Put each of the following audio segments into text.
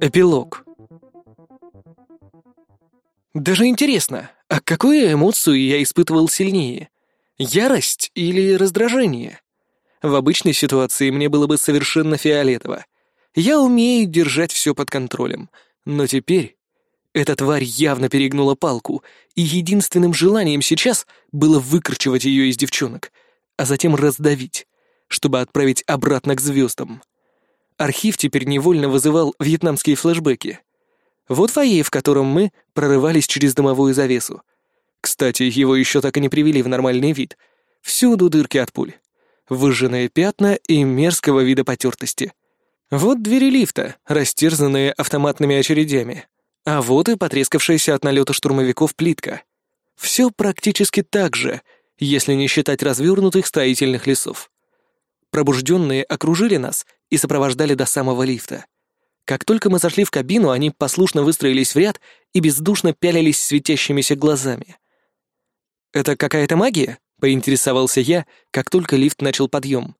Эпилог. Даже интересно, а какую эмоцию я испытывал сильнее? Ярость или раздражение? В обычной ситуации мне было бы совершенно фиолетово. Я умею держать все под контролем, но теперь эта тварь явно перегнула палку, и единственным желанием сейчас было выкручивать ее из девчонок, а затем раздавить, чтобы отправить обратно к звездам. Архив теперь невольно вызывал вьетнамские флешбеки. Вот фойе, в котором мы прорывались через дымовую завесу. Кстати, его еще так и не привели в нормальный вид. Всюду дырки от пуль. Выжженные пятна и мерзкого вида потертости. Вот двери лифта, растерзанные автоматными очередями. А вот и потрескавшаяся от налета штурмовиков плитка. Все практически так же, если не считать развернутых строительных лесов. Пробужденные окружили нас и сопровождали до самого лифта. Как только мы зашли в кабину, они послушно выстроились в ряд и бездушно пялились светящимися глазами. «Это какая-то магия?» — поинтересовался я, как только лифт начал подъем.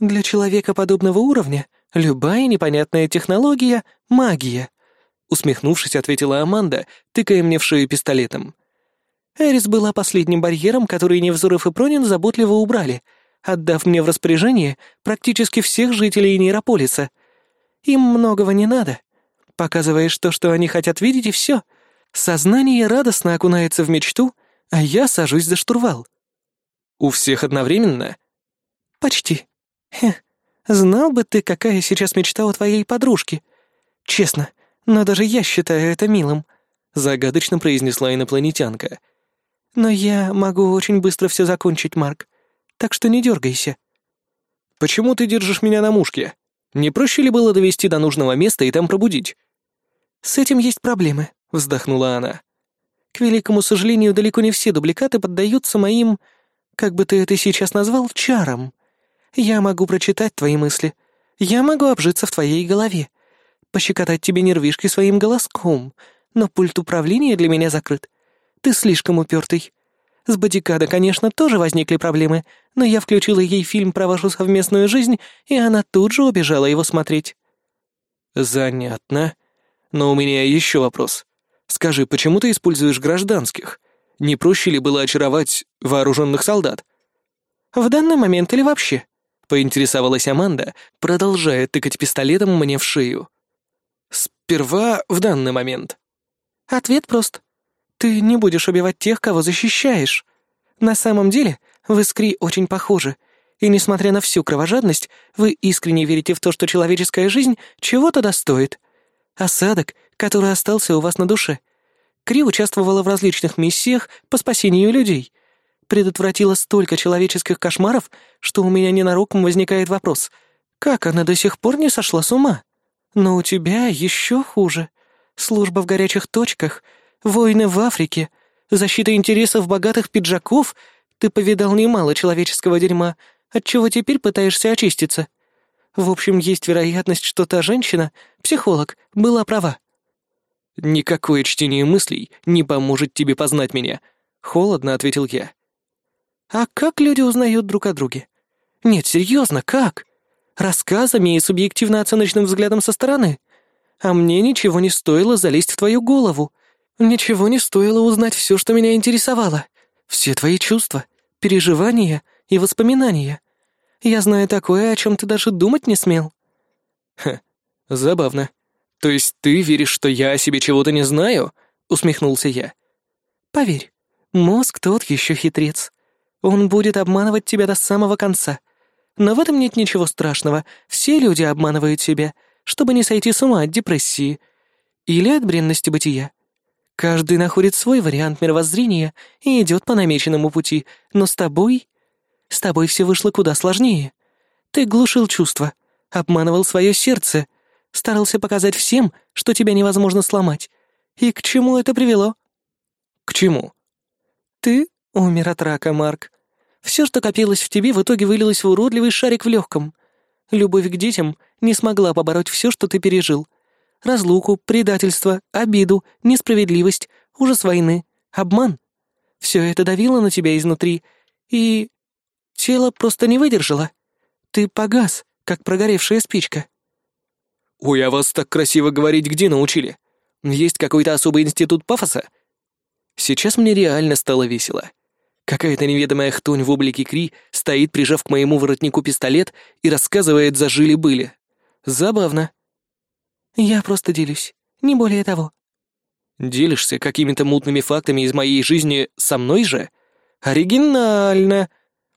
«Для человека подобного уровня любая непонятная технология — магия», — усмехнувшись, ответила Аманда, тыкая мне в шею пистолетом. «Эрис была последним барьером, который Невзоров и Пронин заботливо убрали, отдав мне в распоряжение практически всех жителей Нейрополиса. Им многого не надо. Показываешь то, что они хотят видеть, и все. Сознание радостно окунается в мечту, а я сажусь за штурвал. У всех одновременно? Почти. Хе, знал бы ты, какая сейчас мечта у твоей подружки. Честно, но даже я считаю это милым, загадочно произнесла инопланетянка. Но я могу очень быстро все закончить, Марк так что не дергайся». «Почему ты держишь меня на мушке? Не проще ли было довести до нужного места и там пробудить?» «С этим есть проблемы», — вздохнула она. «К великому сожалению, далеко не все дубликаты поддаются моим, как бы ты это сейчас назвал, чарам. Я могу прочитать твои мысли. Я могу обжиться в твоей голове, пощекотать тебе нервишки своим голоском, но пульт управления для меня закрыт. Ты слишком упертый. С Бодикадо, конечно, тоже возникли проблемы, но я включила ей фильм про вашу совместную жизнь, и она тут же убежала его смотреть». «Занятно. Но у меня еще вопрос. Скажи, почему ты используешь гражданских? Не проще ли было очаровать вооруженных солдат?» «В данный момент или вообще?» — поинтересовалась Аманда, продолжая тыкать пистолетом мне в шею. «Сперва в данный момент». «Ответ прост. Ты не будешь убивать тех, кого защищаешь. На самом деле, вы с Кри очень похожи, и несмотря на всю кровожадность, вы искренне верите в то, что человеческая жизнь чего-то достоит. Осадок, который остался у вас на душе. Кри участвовала в различных миссиях по спасению людей. Предотвратила столько человеческих кошмаров, что у меня ненароком возникает вопрос, как она до сих пор не сошла с ума? Но у тебя еще хуже. Служба в горячих точках — Войны в Африке, защита интересов богатых пиджаков. Ты повидал немало человеческого дерьма, отчего теперь пытаешься очиститься. В общем, есть вероятность, что та женщина, психолог, была права. «Никакое чтение мыслей не поможет тебе познать меня», — холодно ответил я. «А как люди узнают друг о друге? Нет, серьезно, как? Рассказами и субъективно-оценочным взглядом со стороны? А мне ничего не стоило залезть в твою голову, Ничего не стоило узнать все, что меня интересовало. Все твои чувства, переживания и воспоминания. Я знаю такое, о чем ты даже думать не смел». «Ха, забавно. То есть ты веришь, что я о себе чего-то не знаю?» — усмехнулся я. «Поверь, мозг тот еще хитрец. Он будет обманывать тебя до самого конца. Но в этом нет ничего страшного. Все люди обманывают себя, чтобы не сойти с ума от депрессии или от бренности бытия. Каждый находит свой вариант мировоззрения и идет по намеченному пути, но с тобой... С тобой все вышло куда сложнее. Ты глушил чувства, обманывал свое сердце, старался показать всем, что тебя невозможно сломать. И к чему это привело? К чему? Ты умер от рака, Марк. Все, что копилось в тебе, в итоге вылилось в уродливый шарик в легком. Любовь к детям не смогла побороть все, что ты пережил — разлуку, предательство, обиду, несправедливость, ужас войны, обман. Все это давило на тебя изнутри, и... Тело просто не выдержало. Ты погас, как прогоревшая спичка. «Ой, а вас так красиво говорить где научили? Есть какой-то особый институт пафоса?» Сейчас мне реально стало весело. Какая-то неведомая хтонь в облике Кри стоит, прижав к моему воротнику пистолет, и рассказывает за жили-были. Забавно. «Я просто делюсь, не более того». «Делишься какими-то мутными фактами из моей жизни со мной же? Оригинально.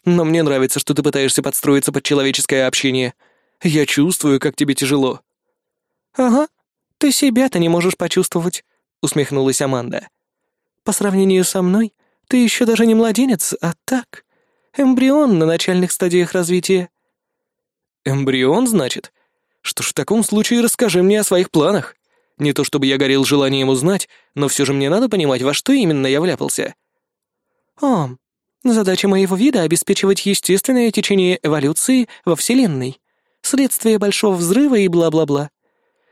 Но мне нравится, что ты пытаешься подстроиться под человеческое общение. Я чувствую, как тебе тяжело». «Ага, ты себя-то не можешь почувствовать», — усмехнулась Аманда. «По сравнению со мной, ты еще даже не младенец, а так, эмбрион на начальных стадиях развития». «Эмбрион, значит? Что ж, в таком случае расскажи мне о своих планах. Не то чтобы я горел желанием узнать, но все же мне надо понимать, во что именно я вляпался». «О, задача моего вида — обеспечивать естественное течение эволюции во Вселенной, следствие большого взрыва и бла-бла-бла.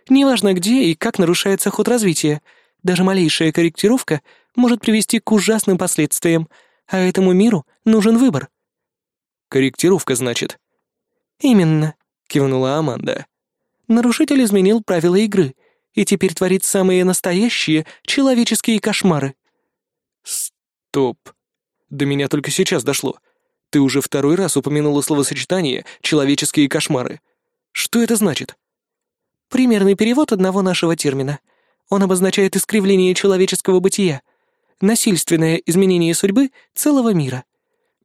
Неважно где и как нарушается ход развития, даже малейшая корректировка может привести к ужасным последствиям, а этому миру нужен выбор. «Корректировка, значит?» «Именно», — кивнула Аманда. «Нарушитель изменил правила игры и теперь творит самые настоящие человеческие кошмары». «Стоп. До меня только сейчас дошло. Ты уже второй раз упомянула словосочетание «человеческие кошмары». Что это значит?» «Примерный перевод одного нашего термина. Он обозначает искривление человеческого бытия — насильственное изменение судьбы целого мира.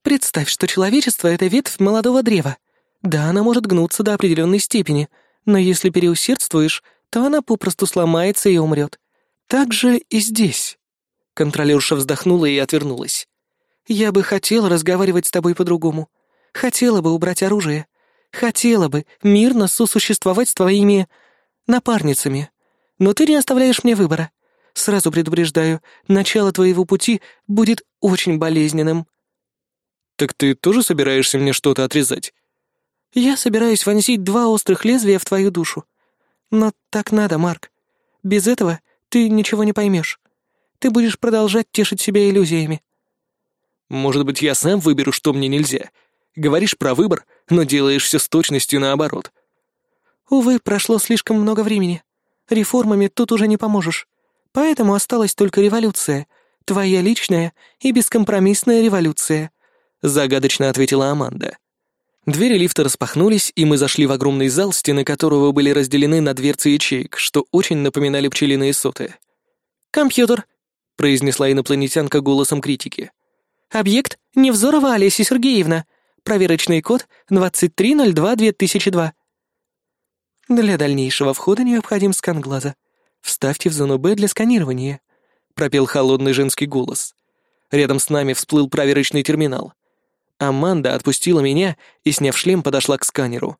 Представь, что человечество — это ветвь молодого древа. Да, она может гнуться до определенной степени, но если переусердствуешь, то она попросту сломается и умрет. Так же и здесь. Контролерша вздохнула и отвернулась. «Я бы хотела разговаривать с тобой по-другому. Хотела бы убрать оружие. Хотела бы мирно сосуществовать с твоими... напарницами. Но ты не оставляешь мне выбора. Сразу предупреждаю, начало твоего пути будет очень болезненным». «Так ты тоже собираешься мне что-то отрезать?» «Я собираюсь вонзить два острых лезвия в твою душу. Но так надо, Марк. Без этого ты ничего не поймешь. Ты будешь продолжать тешить себя иллюзиями». «Может быть, я сам выберу, что мне нельзя. Говоришь про выбор, но делаешь все с точностью наоборот». «Увы, прошло слишком много времени. Реформами тут уже не поможешь. Поэтому осталась только революция. Твоя личная и бескомпромиссная революция», — загадочно ответила Аманда. Двери лифта распахнулись, и мы зашли в огромный зал, стены которого были разделены на дверцы ячеек, что очень напоминали пчелиные соты. «Компьютер», — произнесла инопланетянка голосом критики. «Объект Невзорова Олеся Сергеевна. Проверочный код 2302-2002». Для дальнейшего входа необходим скан глаза. «Вставьте в зону Б для сканирования», — пропел холодный женский голос. Рядом с нами всплыл проверочный терминал. Аманда отпустила меня и, сняв шлем, подошла к сканеру.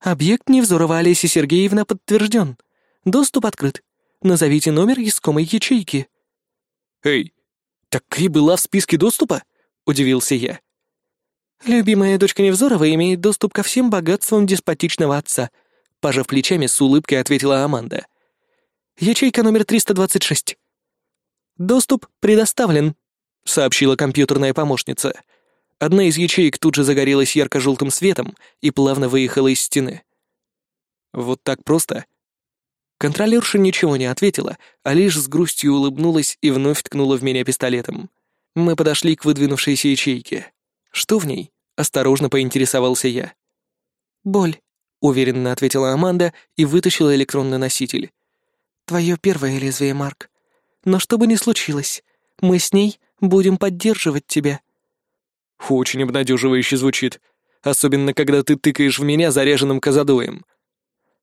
«Объект Невзорова Олеся Сергеевна подтвержден. Доступ открыт. Назовите номер искомой ячейки». «Эй, так Кри была в списке доступа?» — удивился я. «Любимая дочка Невзорова имеет доступ ко всем богатствам деспотичного отца», — пожав плечами, с улыбкой ответила Аманда. Ячейка номер 326. Доступ предоставлен, сообщила компьютерная помощница. Одна из ячеек тут же загорелась ярко-желтым светом и плавно выехала из стены. Вот так просто. Контролерша ничего не ответила, а лишь с грустью улыбнулась и вновь ткнула в меня пистолетом. Мы подошли к выдвинувшейся ячейке. Что в ней? Осторожно поинтересовался я. «Боль», — уверенно ответила Аманда и вытащила электронный носитель. Твое первое лезвие, Марк. Но что бы ни случилось, мы с ней будем поддерживать тебя». Очень обнадеживающе звучит, особенно когда ты тыкаешь в меня заряженным казадоем.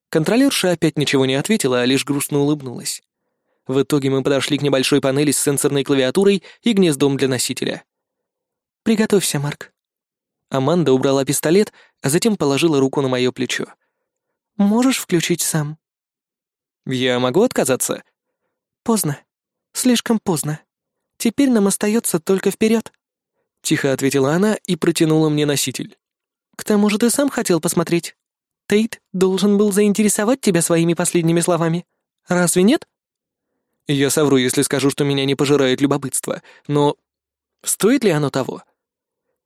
Контролерша опять ничего не ответила, а лишь грустно улыбнулась. В итоге мы подошли к небольшой панели с сенсорной клавиатурой и гнездом для носителя. «Приготовься, Марк». Аманда убрала пистолет, а затем положила руку на мое плечо. «Можешь включить сам?» Я могу отказаться? Поздно. Слишком поздно. Теперь нам остается только вперед. Тихо ответила она и протянула мне носитель. К тому же ты сам хотел посмотреть. Тейт должен был заинтересовать тебя своими последними словами. Разве нет? Я совру, если скажу, что меня не пожирает любопытство, но стоит ли оно того?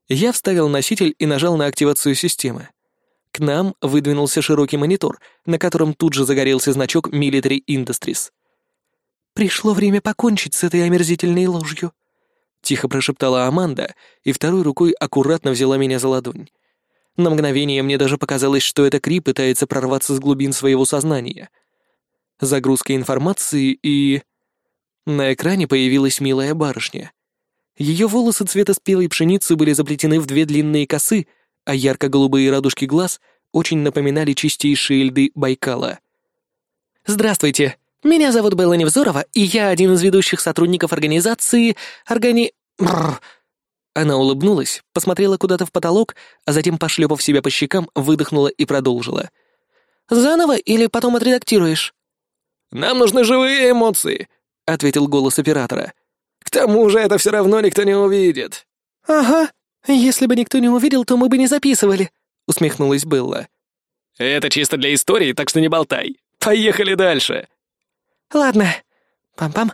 Я вставил носитель и нажал на активацию системы. К нам выдвинулся широкий монитор, на котором тут же загорелся значок Military Industries. «Пришло время покончить с этой омерзительной ложью», — тихо прошептала Аманда и второй рукой аккуратно взяла меня за ладонь. На мгновение мне даже показалось, что эта Кри пытается прорваться с глубин своего сознания. Загрузка информации и... На экране появилась милая барышня. Ее волосы цвета спелой пшеницы были заплетены в две длинные косы, а ярко-голубые радужки глаз очень напоминали чистейшие льды Байкала. «Здравствуйте, меня зовут Белла Невзорова, и я один из ведущих сотрудников организации... Органи... Бррр. Она улыбнулась, посмотрела куда-то в потолок, а затем, пошлепав себя по щекам, выдохнула и продолжила. «Заново или потом отредактируешь?» «Нам нужны живые эмоции», — ответил голос оператора. «К тому же это все равно никто не увидит». «Ага, если бы никто не увидел, то мы бы не записывали», — усмехнулась Белла. «Это чисто для истории, так что не болтай. Поехали дальше». «Ладно. Пам-пам.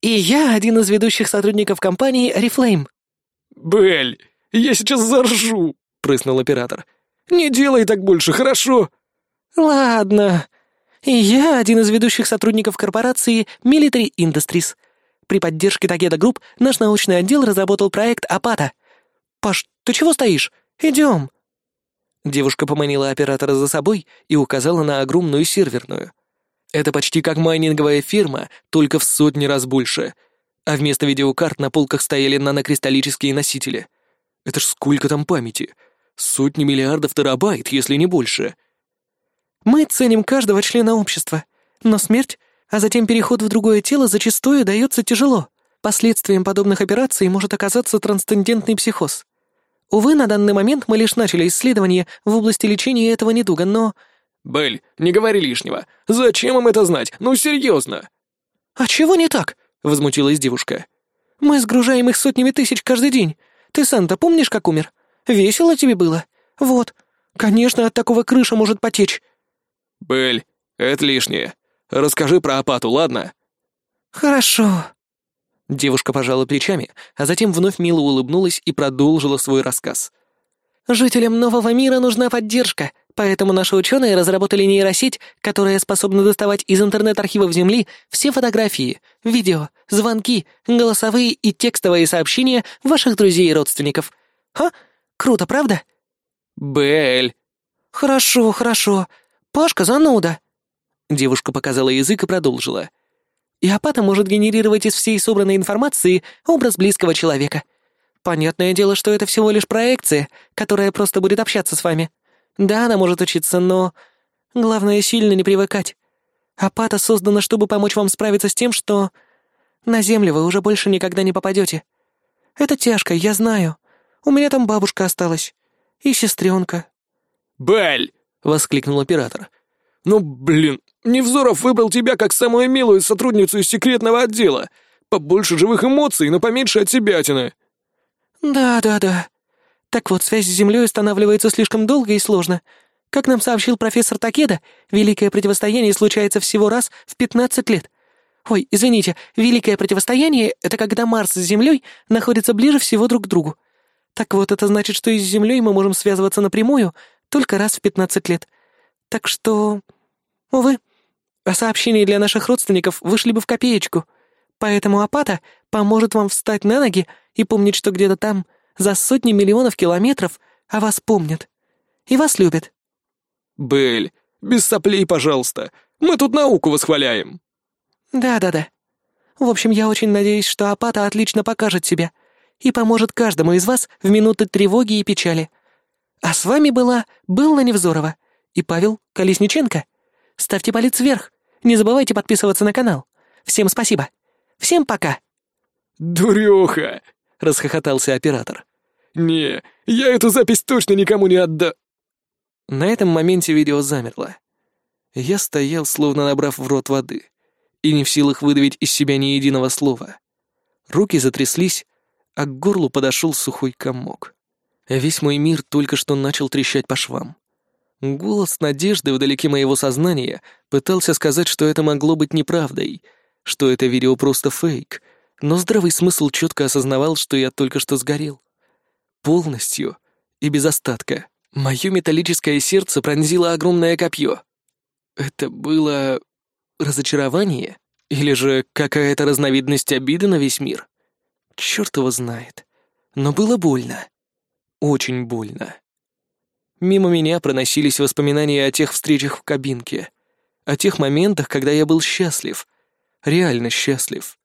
И я один из ведущих сотрудников компании Reflame». «Белль, я сейчас заржу», — прыснул оператор. «Не делай так больше, хорошо?» «Ладно. И я один из ведущих сотрудников корпорации Military Industries. При поддержке Тагеда Групп наш научный отдел разработал проект Апата. Паш, ты чего стоишь? Идем». Девушка поманила оператора за собой и указала на огромную серверную. Это почти как майнинговая фирма, только в сотни раз больше. А вместо видеокарт на полках стояли нанокристаллические носители. Это ж сколько там памяти? Сотни миллиардов терабайт, если не больше. Мы ценим каждого члена общества, но смерть, а затем переход в другое тело зачастую дается тяжело. Последствием подобных операций может оказаться трансцендентный психоз. Увы, на данный момент мы лишь начали исследование в области лечения этого недуга, но «Белль, не говори лишнего. Зачем им это знать? Ну, серьезно!» «А чего не так?» — возмутилась девушка. «Мы сгружаем их сотнями тысяч каждый день. Ты сам-то помнишь, как умер? Весело тебе было? Вот. Конечно, от такого крыша может потечь». «Белль, это лишнее. Расскажи про Апату, ладно?» «Хорошо». Девушка пожала плечами, а затем вновь мило улыбнулась и продолжила свой рассказ. «Жителям нового мира нужна поддержка, Поэтому наши ученые разработали нейросеть, которая способна доставать из интернет-архивов Земли все фотографии, видео, звонки, голосовые и текстовые сообщения ваших друзей и родственников. Ха? Круто, правда? Бель. Хорошо, хорошо. Пашка зануда. Девушка показала язык и продолжила. И апата может генерировать из всей собранной информации образ близкого человека. Понятное дело, что это всего лишь проекция, которая просто будет общаться с вами. Да, она может учиться, но... Главное, сильно не привыкать. Апата создана, чтобы помочь вам справиться с тем, что... На землю вы уже больше никогда не попадете. Это тяжко, я знаю. У меня там бабушка осталась. И сестренка. «Бель!» — воскликнул оператор. «Ну, блин, Невзоров выбрал тебя как самую милую сотрудницу из секретного отдела. Побольше живых эмоций, но поменьше от себятины». «Да-да-да», так вот, связь с Землей устанавливается слишком долго и сложно. Как нам сообщил профессор Такеда, великое противостояние случается всего раз в 15 лет. Ой, извините, великое противостояние — это когда Марс с Землей находятся ближе всего друг к другу. Так вот, это значит, что и с Землей мы можем связываться напрямую только раз в 15 лет. Так что... Увы, а сообщения для наших родственников вышли бы в копеечку. Поэтому Апата поможет вам встать на ноги и помнить, что где-то там — за сотни миллионов километров о вас помнят. И вас любят». «Белль, без соплей, пожалуйста. Мы тут науку восхваляем». «Да-да-да. В общем, я очень надеюсь, что Апата отлично покажет себя и поможет каждому из вас в минуты тревоги и печали. А с вами была Белла Невзорова и Павел Колесниченко. Ставьте палец вверх. Не забывайте подписываться на канал. Всем спасибо. Всем пока». «Дурёха!» — расхохотался оператор. «Не, я эту запись точно никому не отда...» На этом моменте видео замерло. Я стоял, словно набрав в рот воды, и не в силах выдавить из себя ни единого слова. Руки затряслись, а к горлу подошел сухой комок. Весь мой мир только что начал трещать по швам. Голос надежды вдалеке моего сознания пытался сказать, что это могло быть неправдой, что это видео просто фейк, но здравый смысл четко осознавал, что я только что сгорел полностью и без остатка. Мое металлическое сердце пронзило огромное копье. Это было... разочарование? Или же какая-то разновидность обиды на весь мир? Черт его знает. Но было больно. Очень больно. Мимо меня проносились воспоминания о тех встречах в кабинке, о тех моментах, когда я был счастлив, реально счастлив.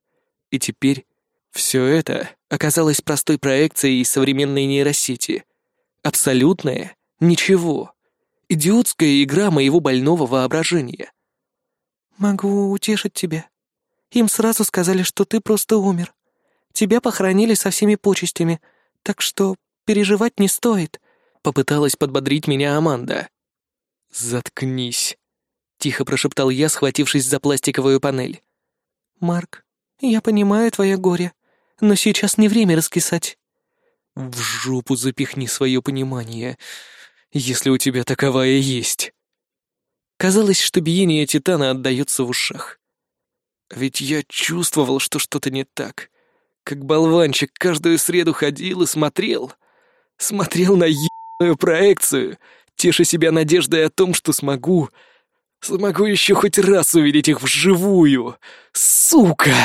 И теперь все это оказалось простой проекцией из современной нейросети. Абсолютное ничего. Идиотская игра моего больного воображения. «Могу утешить тебя. Им сразу сказали, что ты просто умер. Тебя похоронили со всеми почестями, так что переживать не стоит», — попыталась подбодрить меня Аманда. «Заткнись», — тихо прошептал я, схватившись за пластиковую панель. «Марк, я понимаю твое горе, но сейчас не время раскисать». «В жопу запихни свое понимание, если у тебя таковая есть». Казалось, что биение Титана отдается в ушах. Ведь я чувствовал, что что-то не так. Как болванчик каждую среду ходил и смотрел. Смотрел на ебаную проекцию, теша себя надеждой о том, что смогу... Смогу еще хоть раз увидеть их вживую. Сука!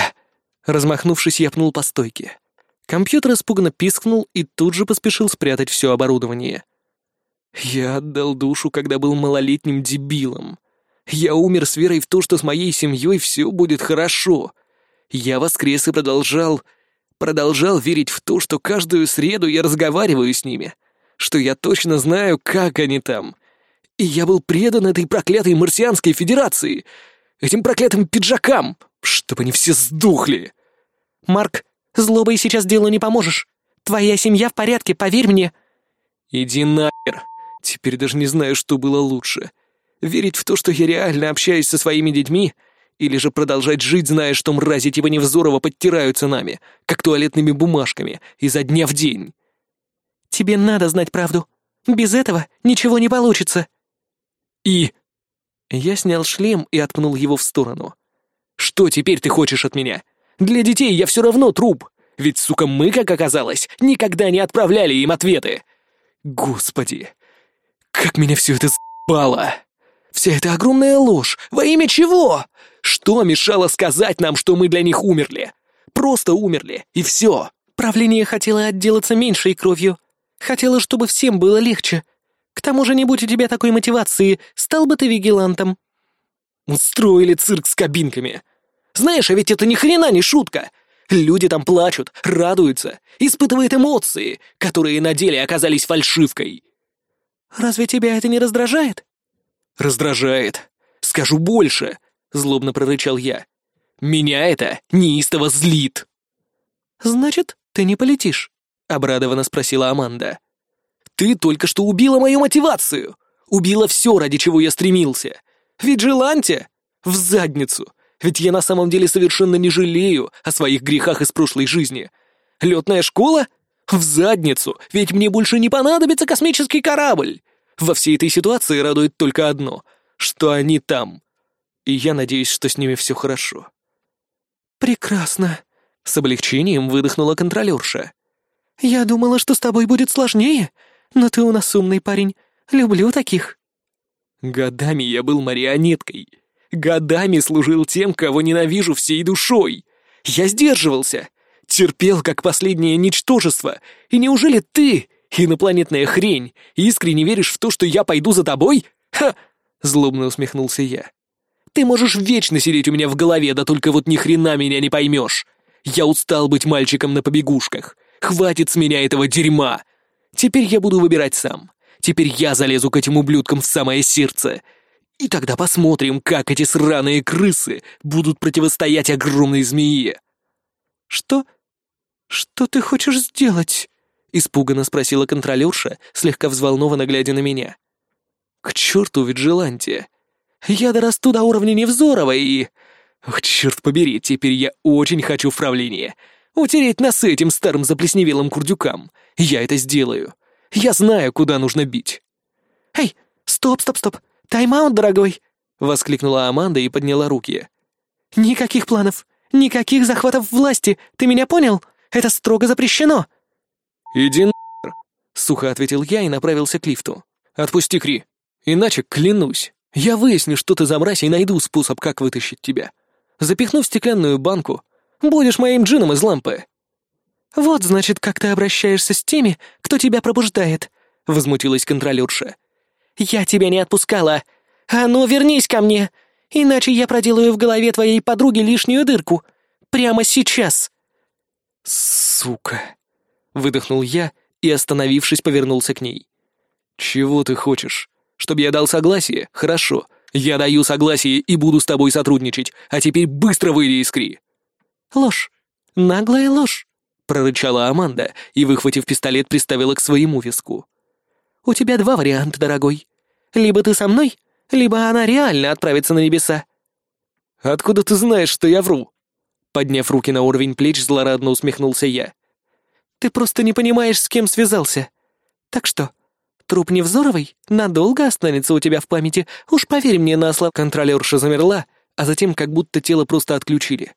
Размахнувшись, я пнул по стойке. Компьютер испуганно пискнул и тут же поспешил спрятать все оборудование. Я отдал душу, когда был малолетним дебилом. Я умер с верой в то, что с моей семьей все будет хорошо. Я воскрес и продолжал продолжал верить в то, что каждую среду я разговариваю с ними, что я точно знаю, как они там. И я был предан этой проклятой марсианской федерации, этим проклятым пиджакам, чтобы они все сдохли. Марк, злобой сейчас делу не поможешь. Твоя семья в порядке, поверь мне. Иди нахер. Теперь даже не знаю, что было лучше. Верить в то, что я реально общаюсь со своими детьми — или же продолжать жить, зная, что мрази типа Невзорова подтираются нами, как туалетными бумажками, изо дня в день? Тебе надо знать правду. Без этого ничего не получится. И... Я снял шлем и откнул его в сторону. Что теперь ты хочешь от меня? Для детей я все равно труп. Ведь, сука, мы, как оказалось, никогда не отправляли им ответы. Господи, как меня все это с***бало! Вся эта огромная ложь, во имя чего? Что мешало сказать нам, что мы для них умерли? Просто умерли, и все. Правление хотело отделаться меньшей кровью. Хотело, чтобы всем было легче. К тому же, не будь у тебя такой мотивации, стал бы ты вигилантом. Устроили цирк с кабинками. Знаешь, а ведь это ни хрена не шутка. Люди там плачут, радуются, испытывают эмоции, которые на деле оказались фальшивкой. Разве тебя это не раздражает? Раздражает. Скажу больше. — злобно прорычал я. «Меня это неистово злит!» «Значит, ты не полетишь?» — обрадованно спросила Аманда. «Ты только что убила мою мотивацию! Убила все, ради чего я стремился! Ведь желанте! В задницу! Ведь я на самом деле совершенно не жалею о своих грехах из прошлой жизни! Летная школа? В задницу! Ведь мне больше не понадобится космический корабль! Во всей этой ситуации радует только одно — что они там, и я надеюсь, что с ними все хорошо». «Прекрасно», — с облегчением выдохнула контролерша. «Я думала, что с тобой будет сложнее, но ты у нас умный парень. Люблю таких». Годами я был марионеткой. Годами служил тем, кого ненавижу всей душой. Я сдерживался, терпел как последнее ничтожество. И неужели ты, инопланетная хрень, искренне веришь в то, что я пойду за тобой? Ха! Злобно усмехнулся я. Ты можешь вечно сидеть у меня в голове, да только вот ни хрена меня не поймешь. Я устал быть мальчиком на побегушках. Хватит с меня этого дерьма. Теперь я буду выбирать сам. Теперь я залезу к этим ублюдкам в самое сердце. И тогда посмотрим, как эти сраные крысы будут противостоять огромной змее. Что? Что ты хочешь сделать? Испуганно спросила контролерша, слегка взволнованно глядя на меня. К черту Виджилантия. Я дорасту до уровня Невзорова и... Ох, черт побери, теперь я очень хочу в. Утереть носы этим старым заплесневелым курдюкам. Я это сделаю. Я знаю, куда нужно бить. «Эй, стоп, стоп, стоп! Тайм-аут, дорогой!» — воскликнула Аманда и подняла руки. «Никаких планов, никаких захватов власти, ты меня понял? Это строго запрещено!» «Иди нахер!» — сухо ответил я и направился к лифту. Отпусти Кри, иначе, клянусь, я выясню, что ты за мразь и найду способ, как вытащить тебя. Запихну в стеклянную банку, будешь моим джином из лампы». «Вот, значит, как ты обращаешься с теми, кто тебя пробуждает», — возмутилась контролерша. «Я тебя не отпускала. А ну, вернись ко мне, иначе я проделаю в голове твоей подруги лишнюю дырку. Прямо сейчас». «Сука!» — выдохнул я и, остановившись, повернулся к ней. «Чего ты хочешь? Чтобы я дал согласие? Хорошо. Я даю согласие и буду с тобой сотрудничать, а теперь быстро выйди из Кри!» «Ложь. Наглая ложь прорычала Аманда и, выхватив пистолет, приставила к своему виску. «У тебя два варианта, дорогой. Либо ты со мной, либо она реально отправится на небеса». «Откуда ты знаешь, что я вру?» Подняв руки на уровень плеч, злорадно усмехнулся я. «Ты просто не понимаешь, с кем связался. Так что, труп Невзоровой надолго останется у тебя в памяти, уж поверь мне на слово». Контролерша замерла, а затем как будто тело просто отключили.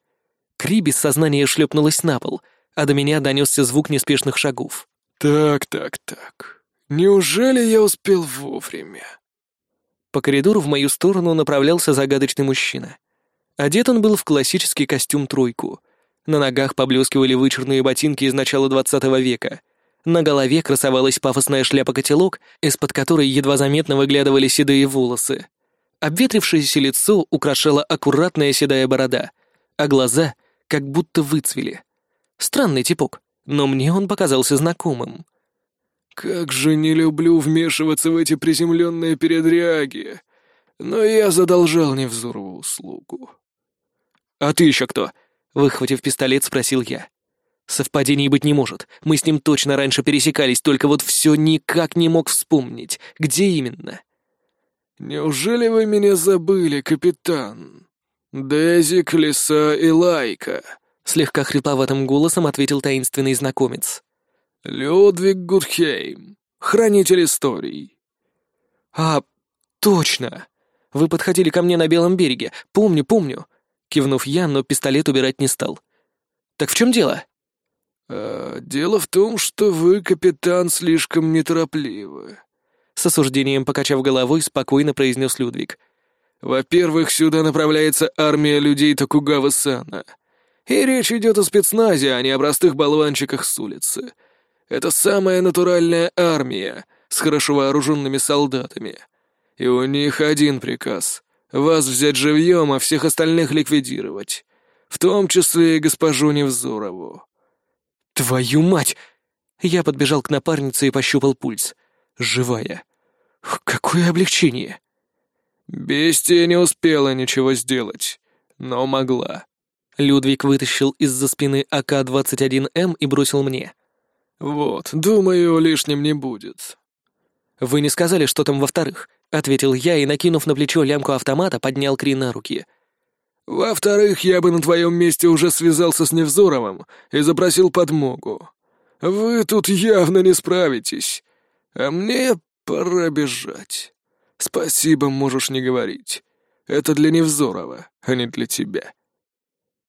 Кри без сознания шлепнулась на пол, а до меня донесся звук неспешных шагов. «Так, так, так. Неужели я успел вовремя?» По коридору в мою сторону направлялся загадочный мужчина. Одет он был в классический костюм-тройку. На ногах поблескивали вычурные ботинки из начала двадцатого века. На голове красовалась пафосная шляпа-котелок, из-под которой едва заметно выглядывали седые волосы. Обветрившееся лицо украшала аккуратная седая борода, а глаза как будто выцвели. Странный типок, но мне он показался знакомым. «Как же не люблю вмешиваться в эти приземленные передряги, но я задолжал Невзорову услугу». «А ты еще кто?» — выхватив пистолет, спросил я. Совпадений быть не может. Мы с ним точно раньше пересекались, только вот все никак не мог вспомнить, где именно. «Неужели вы меня забыли, капитан? Дези, Колеса и Лайка?» Слегка хрипловатым голосом ответил таинственный знакомец. «Людвиг Гудхейм, хранитель историй». «А, точно! Вы подходили ко мне на Белом береге. Помню, помню!» Кивнув я, но пистолет убирать не стал. «Так в чем дело?» «А, «Дело в том, что вы, капитан, слишком неторопливы», — с осуждением покачав головой, спокойно произнес Людвиг. «Во-первых, сюда направляется армия людей Токугавы-сана. И речь идет о спецназе, а не о простых болванчиках с улицы. Это самая натуральная армия с хорошо вооруженными солдатами. И у них один приказ — вас взять живьем, а всех остальных ликвидировать. В том числе и госпожу Невзорову. «Твою мать!» Я подбежал к напарнице и пощупал пульс. Живая. Какое облегчение! Бестия не успела ничего сделать, но могла. Людвиг вытащил из-за спины АК-21М и бросил мне. «Вот, думаю, лишним не будет». «Вы не сказали, что там во-вторых», — ответил я и, накинув на плечо лямку автомата, поднял Кри на руки. «Во-вторых, я бы на твоем месте уже связался с Невзоровым и запросил подмогу. Вы тут явно не справитесь, а мне пора бежать. Спасибо, можешь не говорить. Это для Невзорова, а не для тебя».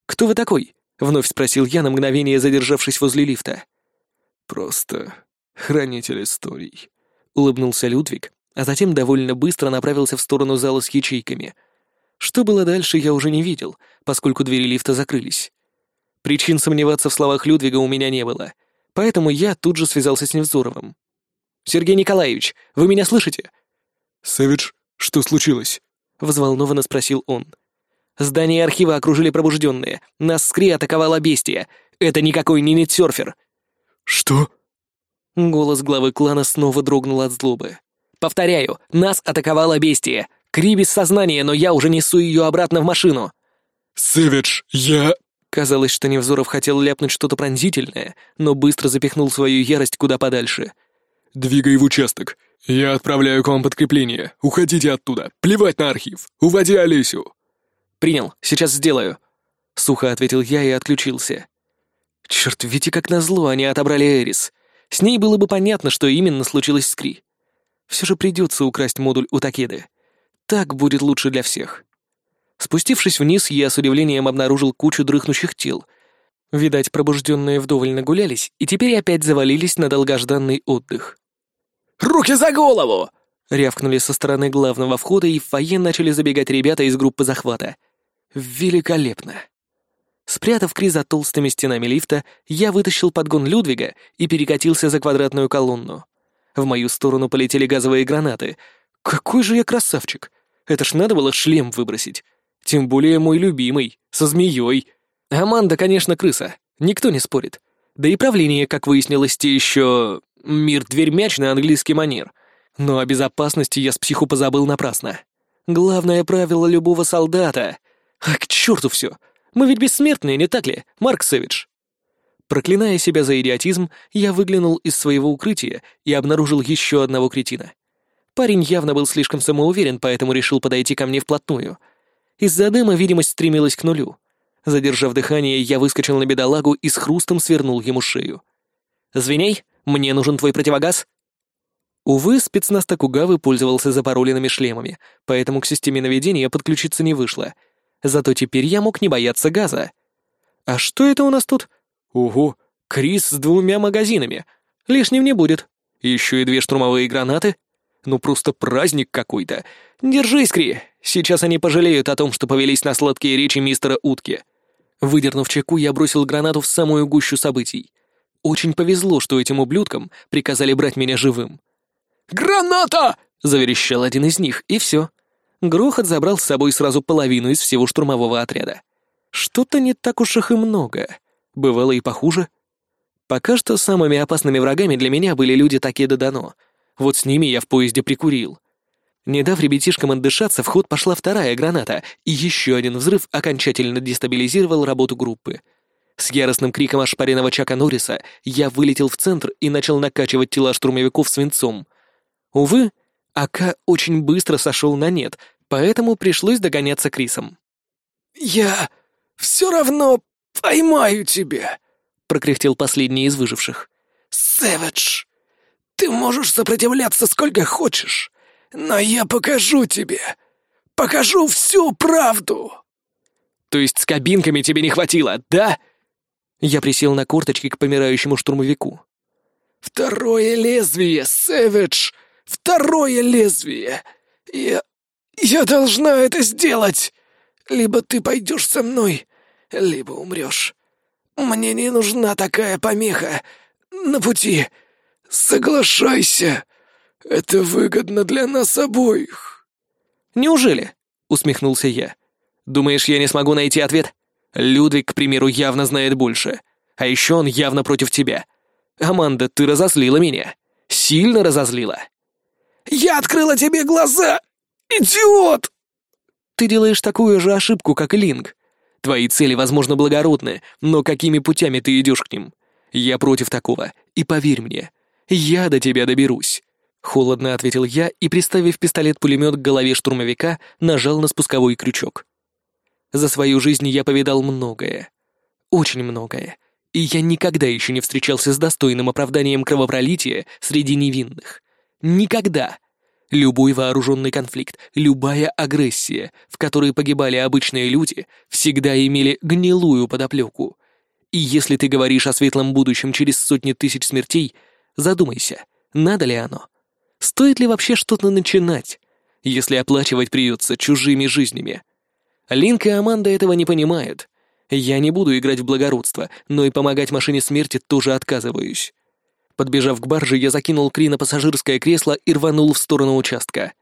«Кто вы такой?» — вновь спросил я, на мгновение задержавшись возле лифта. «Просто хранитель историй», — улыбнулся Людвиг, а затем довольно быстро направился в сторону зала с ячейками. Что было дальше, я уже не видел, поскольку двери лифта закрылись. Причин сомневаться в словах Людвига у меня не было, поэтому я тут же связался с Невзоровым. «Сергей Николаевич, вы меня слышите?» «Сэвидж, что случилось?» — взволнованно спросил он. Здание архива окружили пробужденные. Нас скри атаковала бестия. Это никакой не нетсерфер. Что? Голос главы клана снова дрогнул от злобы. Повторяю, нас атаковала бестия. Кри без сознания, но я уже несу ее обратно в машину. Сэвидж, я... Казалось, что Невзоров хотел ляпнуть что-то пронзительное, но быстро запихнул свою ярость куда подальше. «Двигай в участок. Я отправляю к вам подкрепление. Уходите оттуда. Плевать на архив. Уводи Олесю». «Принял, сейчас сделаю», — сухо ответил я и отключился. Черт, ведь и как назло они отобрали Эрис. С ней было бы понятно, что именно случилось с Кри. Все же придется украсть модуль у Такеды. Так будет лучше для всех. Спустившись вниз, я с удивлением обнаружил кучу дрыхнущих тел. Видать, пробужденные вдоволь нагулялись и теперь опять завалились на долгожданный отдых. «Руки за голову!» — Рявкнули со стороны главного входа, и в фойе начали забегать ребята из группы захвата. Великолепно. Спрятав Кри за толстыми стенами лифта, я вытащил подгон Людвига и перекатился за квадратную колонну. В мою сторону полетели газовые гранаты. Какой же я красавчик! Это ж надо было шлем выбросить. Тем более мой любимый, со змеей. Аманда, конечно, крыса, никто не спорит. Да и правление, как выяснилось, те еще... Мир-дверь-мяч на английский манер. Но о безопасности я с психу позабыл напрасно. Главное правило любого солдата. А к черту все! Мы ведь бессмертные, не так ли, Марк Сэвидж? Проклиная себя за идиотизм, я выглянул из своего укрытия и обнаружил еще одного кретина. Парень явно был слишком самоуверен, поэтому решил подойти ко мне вплотную. Из-за дыма видимость стремилась к нулю. Задержав дыхание, я выскочил на бедолагу и с хрустом свернул ему шею. «Звеней, мне нужен твой противогаз!» Увы, спецназ Токугавы пользовался запароленными шлемами, поэтому к системе наведения подключиться не вышло — Зато теперь я мог не бояться газа. А что это у нас тут? Ого, Крис с двумя магазинами. Лишним не будет. Еще и две штурмовые гранаты. Ну просто праздник какой-то. Держись, Кри. Сейчас они пожалеют о том, что повелись на сладкие речи мистера Утки. Выдернув чеку, я бросил гранату в самую гущу событий. Очень повезло, что этим ублюдкам приказали брать меня живым. «Граната!» — заверещал один из них, и все. Грохот забрал с собой сразу половину из всего штурмового отряда. Что-то не так уж их и много. Бывало и похуже. Пока что самыми опасными врагами для меня были люди Такеда Дано. Вот с ними я в поезде прикурил. Не дав ребятишкам отдышаться, в ход пошла вторая граната, и еще один взрыв окончательно дестабилизировал работу группы. С яростным криком ошпаренного Чака Норриса я вылетел в центр и начал накачивать тела штурмовиков свинцом. Увы, АК очень быстро сошел на нет, поэтому пришлось догоняться Крисом. «Я все равно поймаю тебя», — прокряхтел последний из выживших. «Сэвидж, ты можешь сопротивляться сколько хочешь, но я покажу тебе, покажу всю правду». «То есть с кабинками тебе не хватило, да?» Я присел на корточки к помирающему штурмовику. «Второе лезвие, Сэвидж! Второе лезвие! Я «Я должна это сделать! Либо ты пойдешь со мной, либо умрешь. Мне не нужна такая помеха на пути. Соглашайся, это выгодно для нас обоих». «Неужели?» — усмехнулся я. «Думаешь, я не смогу найти ответ? Людвиг, к примеру, явно знает больше. А еще он явно против тебя. Аманда, ты разозлила меня. Сильно разозлила». «Я открыла тебе глаза!» «Идиот!» «Ты делаешь такую же ошибку, как и Линк. Твои цели, возможно, благородны, но какими путями ты идешь к ним? Я против такого, и поверь мне, я до тебя доберусь». Холодно ответил я и, приставив пистолет-пулемет к голове штурмовика, нажал на спусковой крючок. За свою жизнь я повидал многое. Очень многое. И я никогда еще не встречался с достойным оправданием кровопролития среди невинных. Никогда. Любой вооруженный конфликт, любая агрессия, в которой погибали обычные люди, всегда имели гнилую подоплеку. И если ты говоришь о светлом будущем через сотни тысяч смертей, задумайся, надо ли оно? Стоит ли вообще что-то начинать, если оплачивать придется чужими жизнями? Линк и Аманда этого не понимают. Я не буду играть в благородство, но и помогать машине смерти тоже отказываюсь. Подбежав к барже, я закинул Кри на пассажирское кресло и рванул в сторону участка.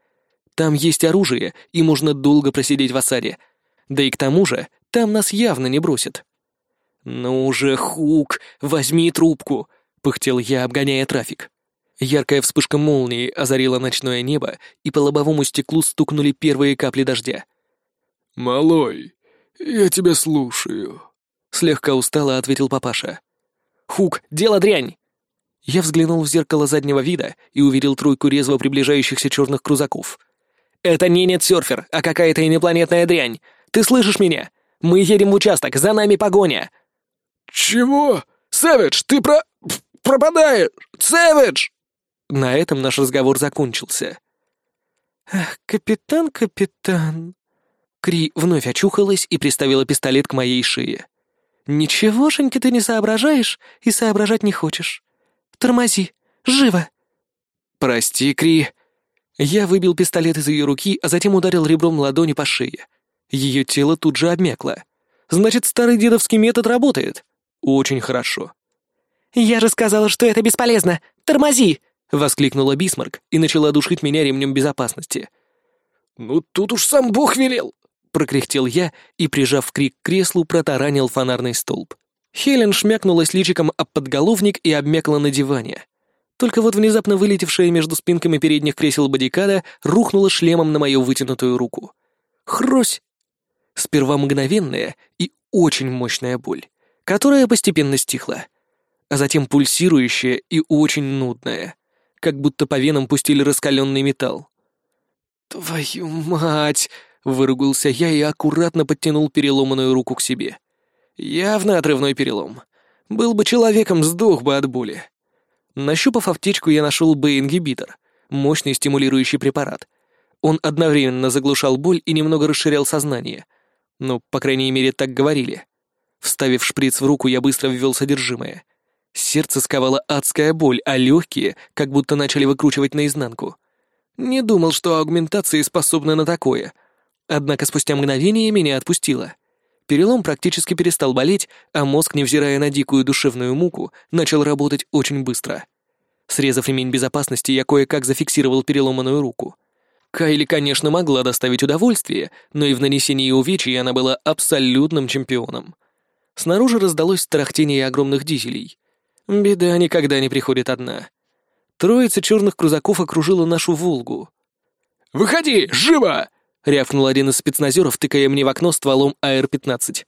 Там есть оружие, и можно долго просидеть в осаде. Да и к тому же, там нас явно не бросят. «Ну же, Хук, возьми трубку!» — пыхтел я, обгоняя трафик. Яркая вспышка молнии озарила ночное небо, и по лобовому стеклу стукнули первые капли дождя. «Малой, я тебя слушаю», — слегка устало ответил папаша. «Хук, дело дрянь!» Я взглянул в зеркало заднего вида и увидел тройку резво приближающихся черных крузаков. «Это не нет-серфер, а какая-то инопланетная дрянь. Ты слышишь меня? Мы едем в участок, за нами погоня!» «Чего? Сэвидж, ты про... пропадаешь! Сэвидж!» На этом наш разговор закончился. «Ах, капитан, капитан...» Кри вновь очухалась и приставила пистолет к моей шее. «Ничегошеньки ты не соображаешь и соображать не хочешь. Тормози! Живо!» «Прости, Кри!» Я выбил пистолет из ее руки, а затем ударил ребром ладони по шее. Ее тело тут же обмякло. Значит, старый дедовский метод работает. Очень хорошо. «Я же сказала, что это бесполезно! Тормози!» — воскликнула Бисмарк и начала душить меня ремнем безопасности. «Ну тут уж сам Бог велел!» — прокряхтел я и, прижав крик к креслу, протаранил фонарный столб. Хелен шмякнулась личиком об подголовник и обмякла на диване. Только вот внезапно вылетевшая между спинками передних кресел бодикада рухнула шлемом на мою вытянутую руку. Хрось! Сперва мгновенная и очень мощная боль, которая постепенно стихла, а затем пульсирующая и очень нудная, как будто по венам пустили раскаленный металл. «Твою мать!» — выругался я и аккуратно подтянул переломанную руку к себе. Явно отрывной перелом. Был бы человеком, сдох бы от боли. Нащупав аптечку, я нашел Б-ингибитор, мощный стимулирующий препарат. Он одновременно заглушал боль и немного расширял сознание. Ну, по крайней мере, так говорили. Вставив шприц в руку, я быстро ввел содержимое. Сердце сковало адская боль, а легкие как будто начали выкручивать наизнанку. Не думал, что аугментации способны на такое. Однако спустя мгновение меня отпустило. Перелом практически перестал болеть, а мозг, невзирая на дикую душевную муку, начал работать очень быстро. Срезав ремень безопасности, я кое-как зафиксировал переломанную руку. Кайли, конечно, могла доставить удовольствие, но и в нанесении увечий она была абсолютным чемпионом. Снаружи раздалось тарахтение огромных дизелей. Беда никогда не приходит одна. Троица черных крузаков окружила нашу «Волгу». «Выходи! Живо!» — рявкнул один из спецназеров, тыкая мне в окно стволом АР-15.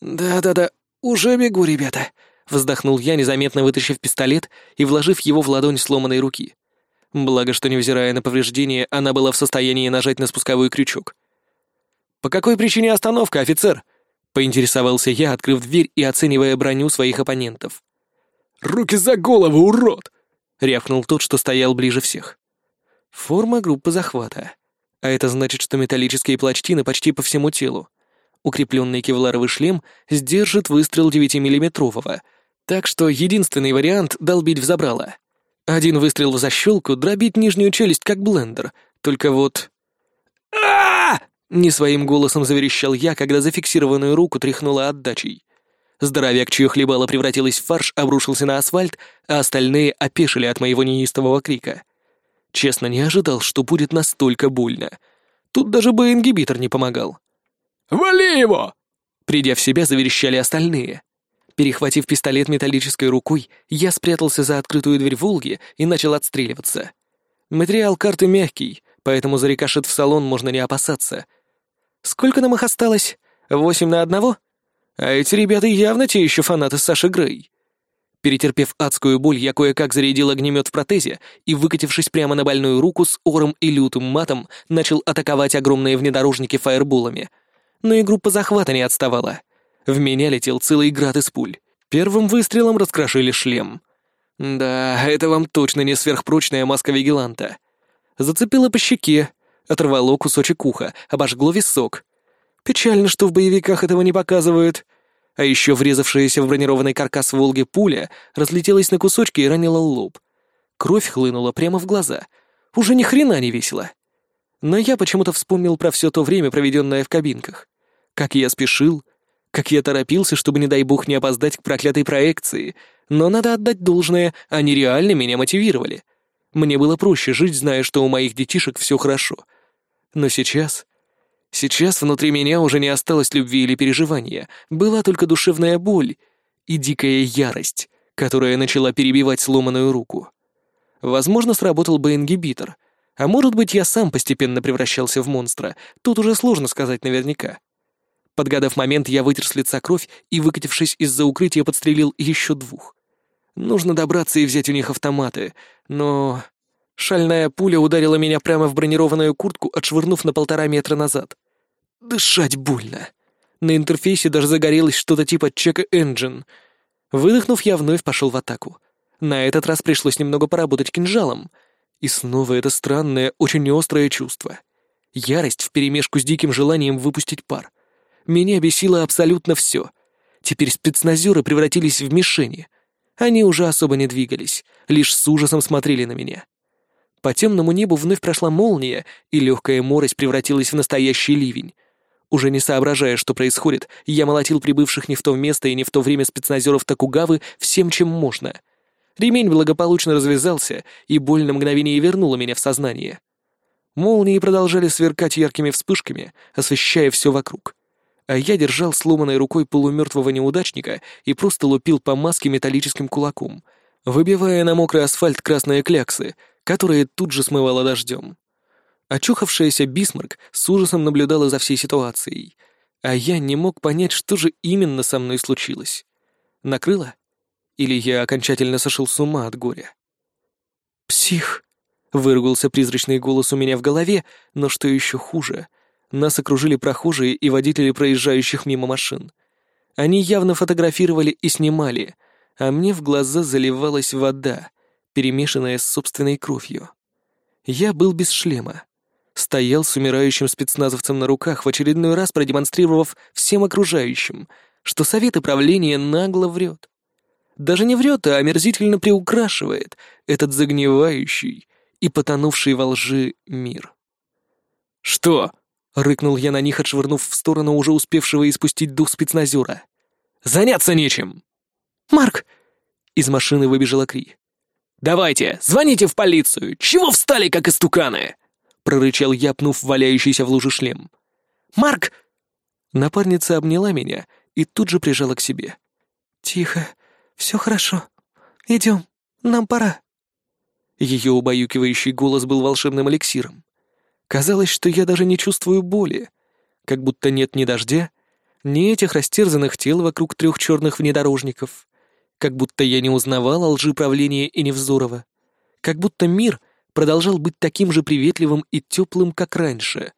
«Да-да-да, уже бегу, ребята», — вздохнул я, незаметно вытащив пистолет и вложив его в ладонь сломанной руки. Благо, что, невзирая на повреждения, она была в состоянии нажать на спусковой крючок. «По какой причине остановка, офицер?» — поинтересовался я, открыв дверь и оценивая броню своих оппонентов. «Руки за голову, урод!» — рявкнул тот, что стоял ближе всех. Форма группы захвата. А это значит, что металлические пластины почти по всему телу. Укрепленный кевларовый шлем сдержит выстрел 9-миллиметрового, так что единственный вариант — долбить в забрало. Один выстрел в защелку дробит нижнюю челюсть, как блендер, только вот... а Не своим голосом заверещал я, когда зафиксированную руку тряхнула отдачей. Здоровяк, чье хлебало превратилось в фарш, обрушился на асфальт, а остальные опешили от моего неистового крика. Честно, не ожидал, что будет настолько больно. Тут даже Б-ингибитор не помогал. «Вали его!» Придя в себя, заверещали остальные. Перехватив пистолет металлической рукой, я спрятался за открытую дверь «Волги» и начал отстреливаться. Материал карты мягкий, поэтому за рикошет в салон можно не опасаться. Сколько нам их осталось? Восемь на одного? А эти ребята явно те еще фанаты Саши Грей. Перетерпев адскую боль, я кое-как зарядил огнемет в протезе и, выкатившись прямо на больную руку с ором и лютым матом, начал атаковать огромные внедорожники фаерболами. Но и группа захвата не отставала. В меня летел целый град из пуль. Первым выстрелом раскрошили шлем. Да, это вам точно не сверхпрочная маска Вигеланта. Зацепило по щеке, оторвало кусочек уха, обожгло висок. Печально, что в боевиках этого не показывают — а еще врезавшаяся в бронированный каркас «Волги» пуля разлетелась на кусочки и ранила лоб. Кровь хлынула прямо в глаза. Уже ни хрена не весело. Но я почему-то вспомнил про все то время, проведенное в кабинках. Как я спешил, как я торопился, чтобы, не дай бог, не опоздать к проклятой проекции. Но надо отдать должное, они реально меня мотивировали. Мне было проще жить, зная, что у моих детишек все хорошо. Но сейчас Сейчас внутри меня уже не осталось любви или переживания, была только душевная боль и дикая ярость, которая начала перебивать сломанную руку. Возможно, сработал бы ингибитор, а может быть, я сам постепенно превращался в монстра, тут уже сложно сказать наверняка. Подгадав момент, я вытер с лица кровь и, выкатившись из-за укрытия, подстрелил еще двух. Нужно добраться и взять у них автоматы, но... Шальная пуля ударила меня прямо в бронированную куртку, отшвырнув на полтора метра назад. Дышать больно. На интерфейсе даже загорелось что-то типа чека engine. Выдохнув, я вновь пошел в атаку. На этот раз пришлось немного поработать кинжалом. И снова это странное, очень острое чувство. Ярость вперемешку с диким желанием выпустить пар. Меня бесило абсолютно все. Теперь спецназеры превратились в мишени. Они уже особо не двигались, лишь с ужасом смотрели на меня. По темному небу вновь прошла молния, и легкая морось превратилась в настоящий ливень. Уже не соображая, что происходит, я молотил прибывших не в то место и не в то время спецназеров Токугавы всем, чем можно. Ремень благополучно развязался, и боль на мгновение вернула меня в сознание. Молнии продолжали сверкать яркими вспышками, освещая все вокруг. А я держал сломанной рукой полумертвого неудачника и просто лупил по маске металлическим кулаком, выбивая на мокрый асфальт красные кляксы, которые тут же смывало дождем. Очухавшаяся Бисмарк с ужасом наблюдала за всей ситуацией, а я не мог понять, что же именно со мной случилось. Накрыло? Или я окончательно сошел с ума от горя? «Псих!» — выругался призрачный голос у меня в голове, но что еще хуже, нас окружили прохожие и водители проезжающих мимо машин. Они явно фотографировали и снимали, а мне в глаза заливалась вода, перемешанная с собственной кровью. Я был без шлема стоял с умирающим спецназовцем на руках, в очередной раз продемонстрировав всем окружающим, что совет управления нагло врет. Даже не врет, а омерзительно приукрашивает этот загнивающий и потонувший во лжи мир. «Что?» — рыкнул я на них, отшвырнув в сторону уже успевшего испустить дух спецназера. «Заняться нечем!» «Марк!» — из машины выбежала Кри. «Давайте, звоните в полицию! Чего встали, как истуканы?» — прорычал я, пнув валяющийся в луже шлем. «Марк!» Напарница обняла меня и тут же прижала к себе. «Тихо, все хорошо. Идем, нам пора». Ее убаюкивающий голос был волшебным эликсиром. Казалось, что я даже не чувствую боли, как будто нет ни дождя, ни этих растерзанных тел вокруг трех черных внедорожников, как будто я не узнавал лжи правления и Невзорова, как будто мир продолжал быть таким же приветливым и теплым, как раньше.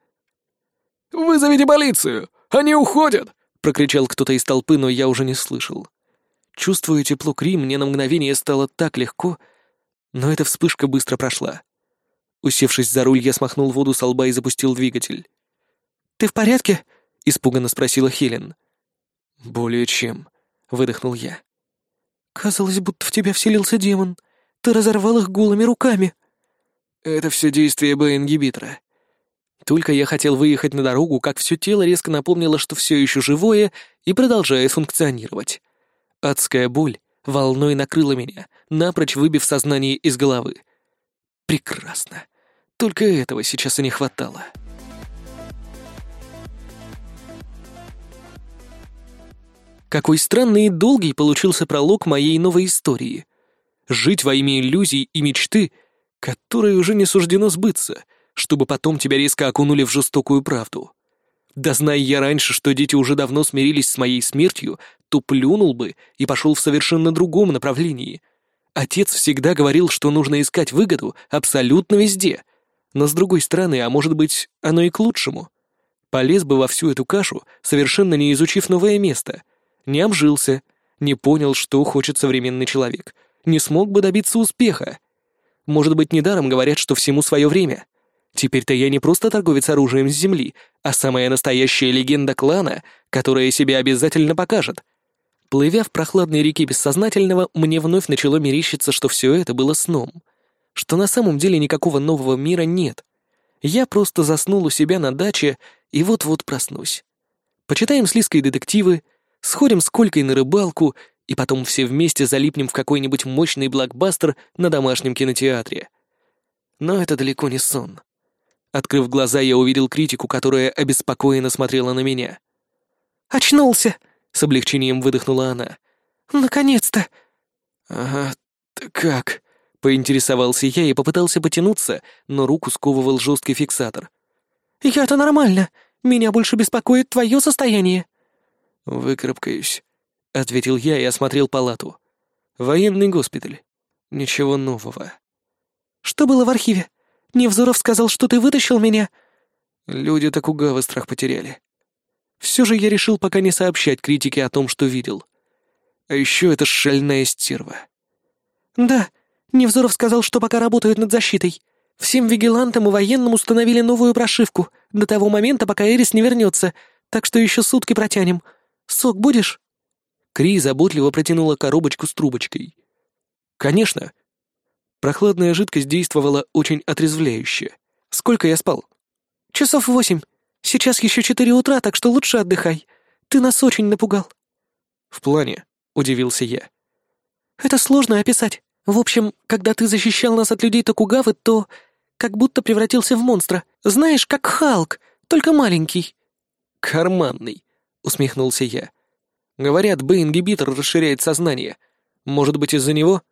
«Вызовите полицию! Они уходят!» — прокричал кто-то из толпы, но я уже не слышал. Чувствуя тепло Кри, мне на мгновение стало так легко, но эта вспышка быстро прошла. Усевшись за руль, я смахнул воду со лба и запустил двигатель. «Ты в порядке?» — испуганно спросила Хелен. «Более чем», — выдохнул я. «Казалось, будто в тебя вселился демон. Ты разорвал их голыми руками». Это все действие Б-ингибитора. Только я хотел выехать на дорогу, как все тело резко напомнило, что все еще живое и продолжает функционировать. Адская боль волной накрыла меня, напрочь выбив сознание из головы. Прекрасно. Только этого сейчас и не хватало. Какой странный и долгий получился пролог моей новой истории. Жить во имя иллюзий и мечты — которой уже не суждено сбыться, чтобы потом тебя резко окунули в жестокую правду. Да зная я раньше, что дети уже давно смирились с моей смертью, то плюнул бы и пошел в совершенно другом направлении. Отец всегда говорил, что нужно искать выгоду абсолютно везде. Но с другой стороны, а может быть, оно и к лучшему. Полез бы во всю эту кашу, совершенно не изучив новое место. Не обжился, не понял, что хочет современный человек, не смог бы добиться успеха. Может быть, недаром говорят, что всему свое время. Теперь-то я не просто торговец оружием с земли, а самая настоящая легенда клана, которая себя обязательно покажет. Плывя в прохладной реке бессознательного, мне вновь начало мерещиться, что все это было сном. Что на самом деле никакого нового мира нет. Я просто заснул у себя на даче и вот-вот проснусь. Почитаем с Лиской детективы, сходим с Колькой на рыбалку и потом все вместе залипнем в какой-нибудь мощный блокбастер на домашнем кинотеатре. Но это далеко не сон. Открыв глаза, я увидел критику, которая обеспокоенно смотрела на меня. «Очнулся!» — с облегчением выдохнула она. «Наконец-то!» «Ага, как?» — поинтересовался я и попытался потянуться, но руку сковывал жесткий фиксатор. «Я-то нормально. Меня больше беспокоит твое состояние». «Выкарабкаюсь», — ответил я и осмотрел палату. «Военный госпиталь. Ничего нового». «Что было в архиве? Невзоров сказал, что ты вытащил меня?» Люди так угавы страх потеряли. Все же я решил пока не сообщать критике о том, что видел. А еще это шальная стерва. «Да, Невзоров сказал, что пока работают над защитой. Всем вигилантам и военным установили новую прошивку до того момента, пока Эрис не вернется, так что еще сутки протянем. Сок будешь?» Кри заботливо протянула коробочку с трубочкой. «Конечно». Прохладная жидкость действовала очень отрезвляюще. Сколько я спал? Часов восемь. Сейчас еще четыре утра, так что лучше отдыхай. Ты нас очень напугал. В плане, удивился я. Это сложно описать. В общем, когда ты защищал нас от людей Токугавы, то как будто превратился в монстра. Знаешь, как Халк, только маленький. Карманный, усмехнулся я. Говорят, Б-ингибитор расширяет сознание. Может быть, из-за него?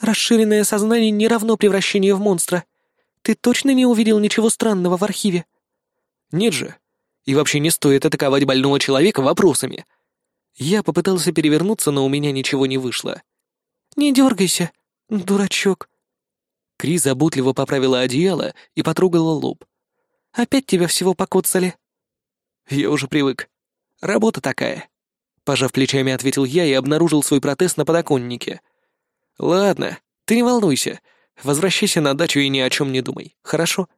Расширенное сознание не равно превращению в монстра. Ты точно не увидел ничего странного в архиве? Нет же. И вообще не стоит атаковать больного человека вопросами. Я попытался перевернуться, но у меня ничего не вышло. «Не дергайся, дурачок». Кри заботливо поправила одеяло и потрогала лоб. «Опять тебя всего покоцали?» «Я уже привык. Работа такая». Пожав плечами, ответил я и обнаружил свой протез на подоконнике. «Ладно, ты не волнуйся. Возвращайся на дачу и ни о чем не думай, хорошо?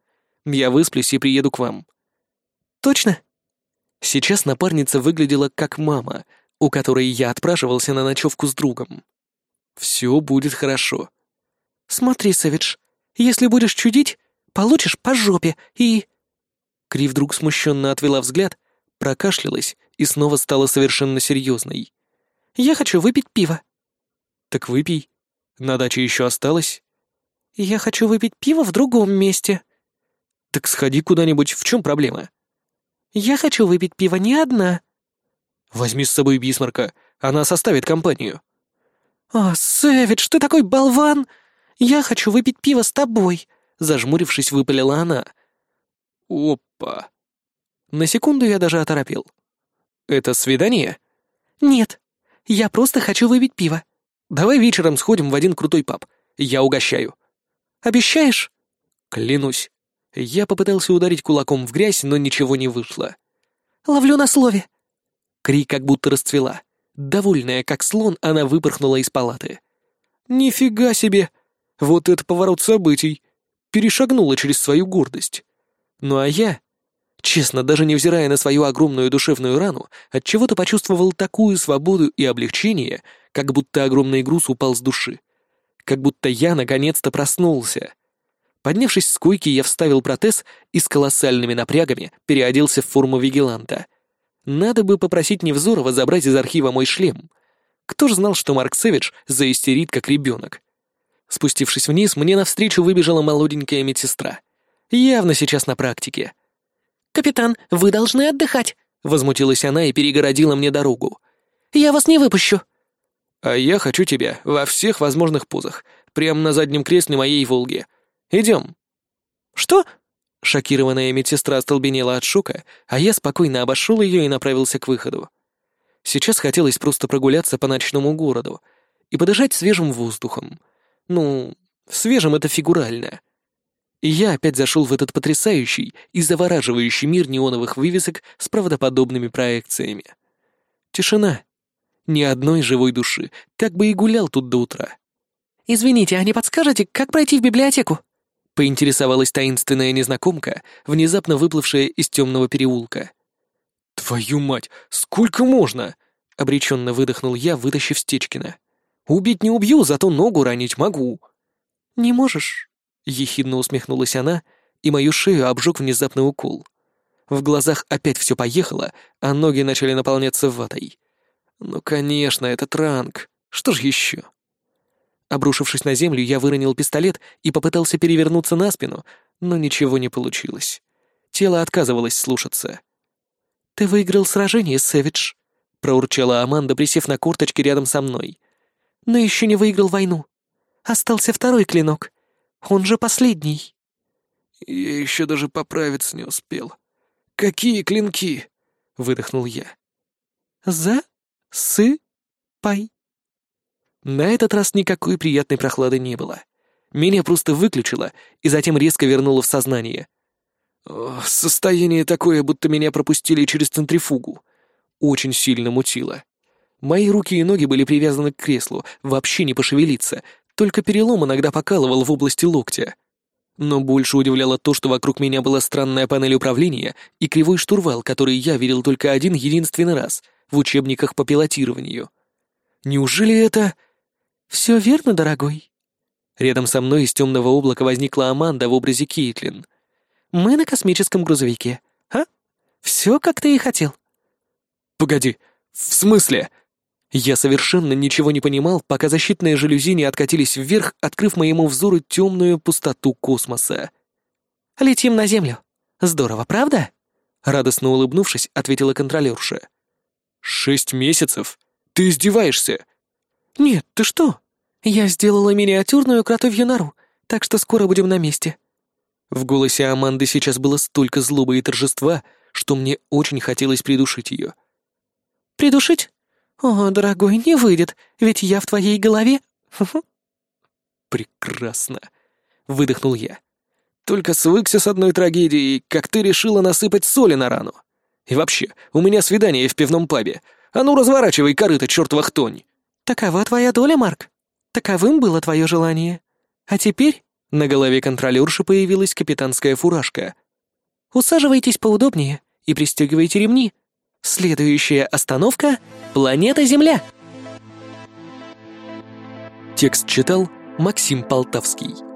Я высплюсь и приеду к вам». «Точно?» Сейчас напарница выглядела как мама, у которой я отпрашивался на ночевку с другом. Все будет хорошо. Смотри, Сэвидж, если будешь чудить, получишь по жопе и...» Кри вдруг смущенно отвела взгляд, прокашлялась и снова стала совершенно серьезной. «Я хочу выпить пиво». «Так выпей. На даче еще осталось?» «Я хочу выпить пиво в другом месте». «Так сходи куда-нибудь, в чем проблема?» «Я хочу выпить пиво не одна». «Возьми с собой Бисмарка, она составит компанию». «О, Сэвидж, ты такой болван! Я хочу выпить пиво с тобой!» Зажмурившись, выпалила она. «Опа!» На секунду я даже оторопел. «Это свидание?» «Нет, я просто хочу выпить пиво». «Давай вечером сходим в один крутой паб. Я угощаю». «Обещаешь?» «Клянусь». Я попытался ударить кулаком в грязь, но ничего не вышло. «Ловлю на слове». Кри как будто расцвела. Довольная, как слон, она выпорхнула из палаты. «Нифига себе! Вот это поворот событий!» Перешагнула через свою гордость. Ну а я, честно, даже невзирая на свою огромную душевную рану, отчего-то почувствовал такую свободу и облегчение, как будто огромный груз упал с души. Как будто я наконец-то проснулся. Поднявшись с койки, я вставил протез и с колоссальными напрягами переоделся в форму вигиланта — надо бы попросить Невзорова забрать из архива мой шлем. Кто ж знал, что Марк Сэвидж заистерит, как ребенок? Спустившись вниз, мне навстречу выбежала молоденькая медсестра. Явно сейчас на практике. «Капитан, вы должны отдыхать», — возмутилась она и перегородила мне дорогу. «Я вас не выпущу». «А я хочу тебя во всех возможных позах, прямо на заднем кресле моей «Волги». Идем». «Что?» Шокированная медсестра остолбенела от шока, а я спокойно обошел ее и направился к выходу. Сейчас хотелось просто прогуляться по ночному городу и подышать свежим воздухом. Ну, свежим это фигурально. И я опять зашел в этот потрясающий и завораживающий мир неоновых вывесок с правдоподобными проекциями. Тишина. Ни одной живой души. Так бы и гулял тут до утра. «Извините, а не подскажете, как пройти в библиотеку?» поинтересовалась таинственная незнакомка, внезапно выплывшая из темного переулка. «Твою мать, сколько можно?» — обреченно выдохнул я, вытащив Стечкина. «Убить не убью, зато ногу ранить могу». «Не можешь?» — ехидно усмехнулась она, и мою шею обжег внезапный укол. В глазах опять все поехало, а ноги начали наполняться ватой. «Ну, конечно, это транк. Что ж еще?» Обрушившись на землю, я выронил пистолет и попытался перевернуться на спину, но ничего не получилось. Тело отказывалось слушаться. «Ты выиграл сражение, Сэвидж», — проурчала Аманда, присев на корточки рядом со мной. «Но еще не выиграл войну. Остался второй клинок. Он же последний». «Я еще даже поправиться не успел. Какие клинки?» — выдохнул я. «За... сы... пай...» На этот раз никакой приятной прохлады не было. Меня просто выключило и затем резко вернуло в сознание. О, состояние такое, будто меня пропустили через центрифугу. Очень сильно мутило. Мои руки и ноги были привязаны к креслу, вообще не пошевелиться, только перелом иногда покалывал в области локтя. Но больше удивляло то, что вокруг меня была странная панель управления и кривой штурвал, который я видел только один единственный раз в учебниках по пилотированию. Неужели это... «Все верно, дорогой?» Рядом со мной из темного облака возникла Аманда в образе Кейтлин. «Мы на космическом грузовике. А? Все, как ты и хотел». «Погоди, в смысле?» Я совершенно ничего не понимал, пока защитные жалюзи не откатились вверх, открыв моему взору темную пустоту космоса. «Летим на Землю. Здорово, правда?» Радостно улыбнувшись, ответила контролерша. «Шесть месяцев? Ты издеваешься?» «Нет, ты что? Я сделала миниатюрную кротовью нору, так что скоро будем на месте». В голосе Аманды сейчас было столько злобы и торжества, что мне очень хотелось придушить ее. «Придушить? О, дорогой, не выйдет, ведь я в твоей голове». «Прекрасно», — выдохнул я. «Только свыкся с одной трагедией, как ты решила насыпать соли на рану. И вообще, у меня свидание в пивном пабе. А ну, разворачивай корыто, чертова хтонь!» «Такова твоя доля, Марк. Таковым было твое желание. А теперь...» На голове контролерши появилась капитанская фуражка. «Усаживайтесь поудобнее и пристегивайте ремни. Следующая остановка — планета Земля». Текст читал Максим Полтавский.